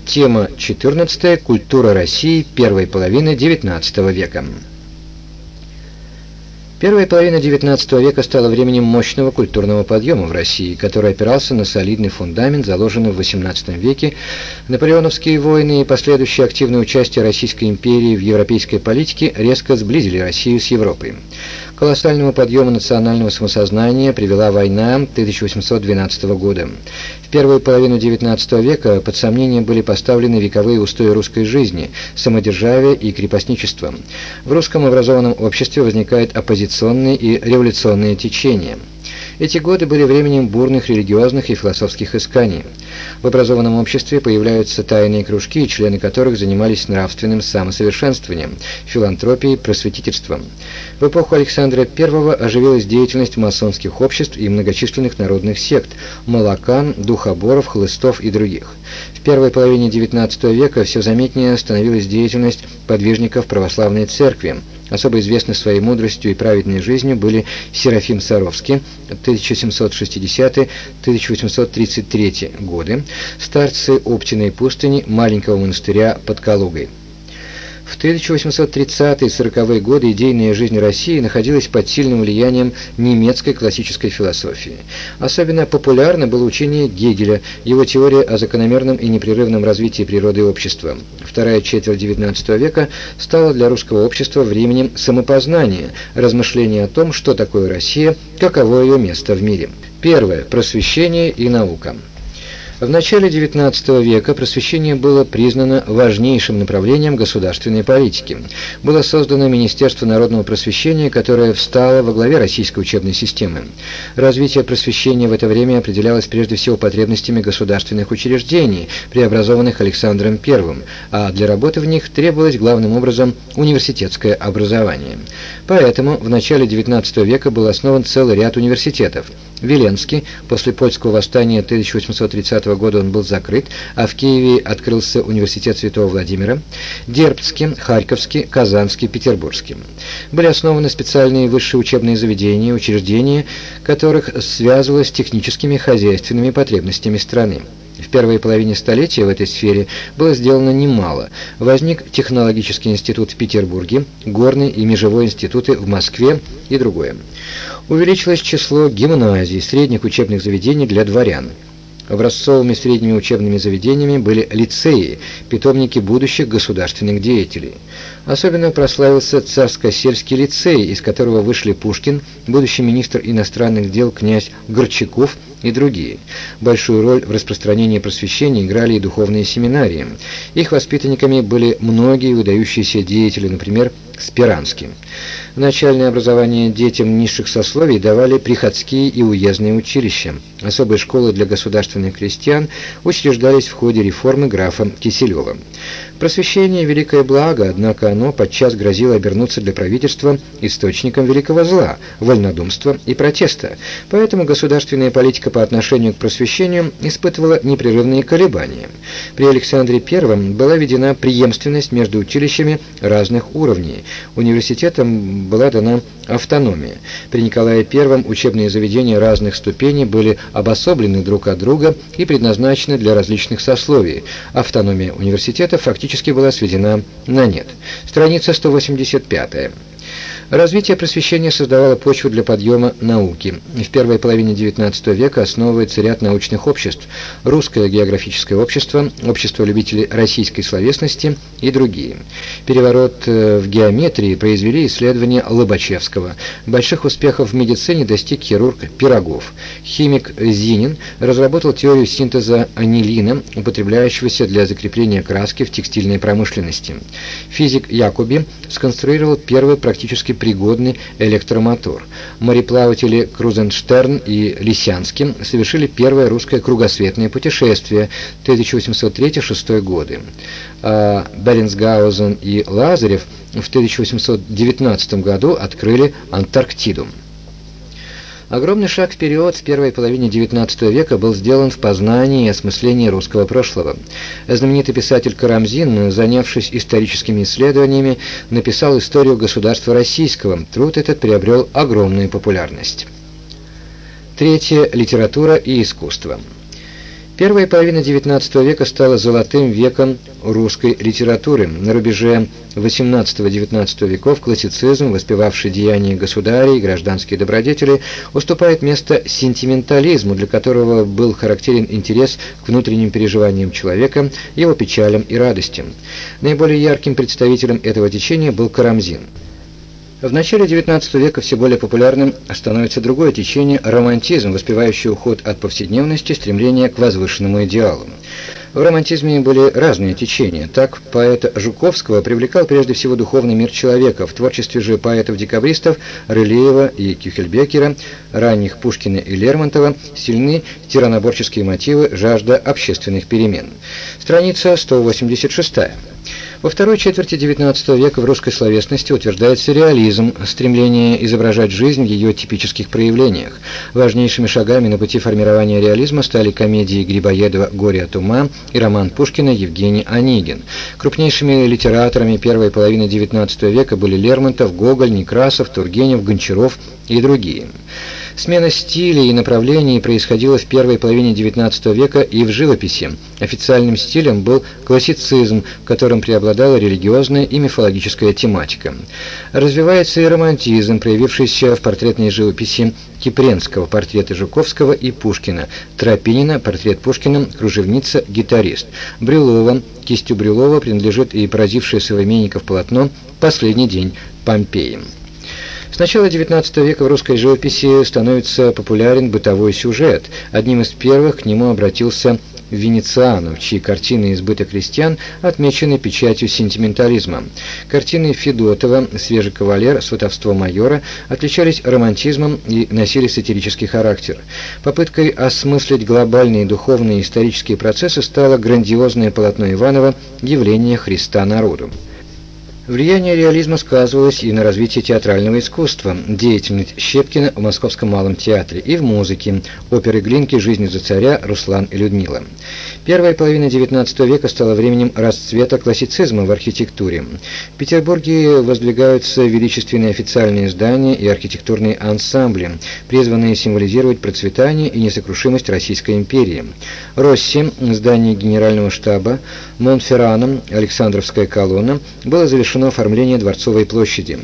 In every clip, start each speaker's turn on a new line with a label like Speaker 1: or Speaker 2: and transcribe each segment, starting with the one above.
Speaker 1: Тема 14. Культура России первой половины XIX века. Первая половина XIX века стала временем мощного культурного подъема в России, который опирался на солидный фундамент, заложенный в XVIII веке. Наполеоновские войны и последующее активное участие Российской империи в европейской политике резко сблизили Россию с Европой колоссальному подъему национального самосознания привела война 1812 года. В первую половину XIX века под сомнение были поставлены вековые устои русской жизни, самодержавие и крепостничество. В русском образованном обществе возникают оппозиционные и революционные течения – эти годы были временем бурных религиозных и философских исканий. В образованном обществе появляются тайные кружки, члены которых занимались нравственным самосовершенствованием, филантропией, просветительством. В эпоху Александра I оживилась деятельность масонских обществ и многочисленных народных сект – молокан, духоборов, хлыстов и других. В первой половине XIX века все заметнее становилась деятельность подвижников православной церкви – Особо известны своей мудростью и праведной жизнью были Серафим Саровский 1760-1833 годы, старцы Оптиной пустыни маленького монастыря под Калугой. В 1830-40-е годы идейная жизнь России находилась под сильным влиянием немецкой классической философии. Особенно популярно было учение Гегеля, его теория о закономерном и непрерывном развитии природы и общества. Вторая четверть XIX века стала для русского общества временем самопознания, размышления о том, что такое Россия, каково ее место в мире. Первое. Просвещение и наука. В начале XIX века просвещение было признано важнейшим направлением государственной политики. Было создано Министерство народного просвещения, которое встало во главе российской учебной системы. Развитие просвещения в это время определялось прежде всего потребностями государственных учреждений, преобразованных Александром I, а для работы в них требовалось главным образом университетское образование. Поэтому в начале XIX века был основан целый ряд университетов – Веленский. После польского восстания 1830 года он был закрыт, а в Киеве открылся университет Святого Владимира. Дербцкий, Харьковский, Казанский, Петербургский. Были основаны специальные высшие учебные заведения, учреждения, которых связывалось с техническими хозяйственными потребностями страны. В первой половине столетия в этой сфере было сделано немало. Возник технологический институт в Петербурге, горный и межевой институты в Москве и другое. Увеличилось число гимназий, средних учебных заведений для дворян. Образцовыми средними учебными заведениями были лицеи, питомники будущих государственных деятелей. Особенно прославился Царско-сельский лицей, из которого вышли Пушкин, будущий министр иностранных дел князь Горчаков и другие. Большую роль в распространении просвещения играли и духовные семинарии. Их воспитанниками были многие выдающиеся деятели, например, Спиранский. Начальное образование детям низших сословий давали приходские и уездные училища. Особые школы для государственных крестьян учреждались в ходе реформы графа Киселева. Просвещение – великое благо, однако оно подчас грозило обернуться для правительства источником великого зла, вольнодумства и протеста. Поэтому государственная политика по отношению к просвещению испытывала непрерывные колебания. При Александре I была введена преемственность между училищами разных уровней. Университетам была дана автономия. При Николае I учебные заведения разных ступеней были обособлены друг от друга и предназначены для различных сословий. Автономия университета фактически была сведена на нет. Страница 185. Развитие просвещения создавало почву для подъема науки. В первой половине XIX века основывается ряд научных обществ – Русское географическое общество, Общество любителей российской словесности и другие. Переворот э, в геометрии произвели исследования Лобачевского. Больших успехов в медицине достиг хирург Пирогов. Химик Зинин разработал теорию синтеза анилина, употребляющегося для закрепления краски в текстильной промышленности. Физик Якуби сконструировал первый практически пригодный электромотор. Мореплаватели Крузенштерн и Лисянский совершили первое русское кругосветное путешествие 1803-1806 годы. А Беренсгаузен и Лазарев в 1819 году открыли Антарктиду. Огромный шаг вперед в первой половине XIX века был сделан в познании и осмыслении русского прошлого. Знаменитый писатель Карамзин, занявшись историческими исследованиями, написал историю государства российского. Труд этот приобрел огромную популярность. Третье. Литература и искусство. Первая половина XIX века стала золотым веком русской литературы. На рубеже XVIII-XIX веков классицизм, воспевавший деяния государей и гражданские добродетели, уступает место сентиментализму, для которого был характерен интерес к внутренним переживаниям человека, его печалям и радостям. Наиболее ярким представителем этого течения был Карамзин. В начале XIX века все более популярным становится другое течение – романтизм, воспевающий уход от повседневности, стремление к возвышенному идеалу. В романтизме были разные течения. Так, поэта Жуковского привлекал прежде всего духовный мир человека. В творчестве же поэтов-декабристов Рылеева и Кюхельбекера, ранних Пушкина и Лермонтова сильны тираноборческие мотивы, жажда общественных перемен. Страница 186. Во второй четверти XIX века в русской словесности утверждается реализм, стремление изображать жизнь в ее типических проявлениях. Важнейшими шагами на пути формирования реализма стали комедии Грибоедова «Горе от ума» и роман Пушкина «Евгений Онегин». Крупнейшими литераторами первой половины XIX века были Лермонтов, Гоголь, Некрасов, Тургенев, Гончаров и другие. Смена стилей и направлений происходила в первой половине XIX века и в живописи. Официальным стилем был классицизм, в котором преобладала религиозная и мифологическая тематика. Развивается и романтизм, проявившийся в портретной живописи Кипренского, портреты Жуковского и Пушкина, Тропинина, портрет Пушкина, кружевница, гитарист, Брюлова, кистью Брюлова принадлежит и поразившее современников полотно «Последний день Помпеи». С начала XIX века в русской живописи становится популярен бытовой сюжет. Одним из первых к нему обратился Венецианов, чьи картины «Избыток крестьян» отмечены печатью сентиментализма. Картины Федотова «Свежий кавалер», «Сватовство майора» отличались романтизмом и носили сатирический характер. Попыткой осмыслить глобальные духовные и исторические процессы стало грандиозное полотно Иванова «Явление Христа народу». Влияние реализма сказывалось и на развитии театрального искусства, деятельность Щепкина в Московском малом театре и в музыке, оперы Глинки. «Жизнь за царя», «Руслан и Людмила». Первая половина XIX века стала временем расцвета классицизма в архитектуре. В Петербурге воздвигаются величественные официальные здания и архитектурные ансамбли, призванные символизировать процветание и несокрушимость Российской империи. Росси, здание Генерального штаба, Монферраном, Александровская колонна, было завершено оформление Дворцовой площади.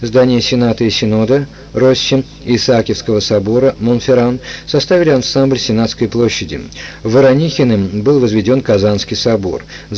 Speaker 1: Здание Сената и Синода, Росси, Исаакиевского собора, Монферран составили ансамбль Сенатской площади. Воронихиным был возведен Казанский собор, в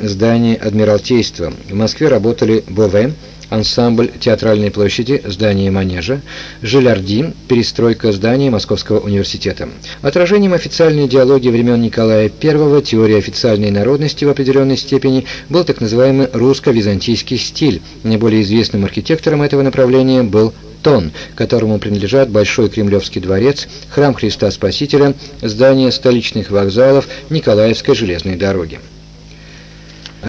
Speaker 1: здание Адмиралтейства. В Москве работали Бове, ансамбль Театральной площади, здание Манежа, Жилярди, перестройка здания Московского университета. Отражением официальной идеологии времен Николая I, теории официальной народности в определенной степени, был так называемый русско-византийский стиль. Наиболее известным архитектором этого направления был Тон, которому принадлежат Большой Кремлевский дворец, Храм Христа Спасителя, здание столичных вокзалов, Николаевской железной дороги.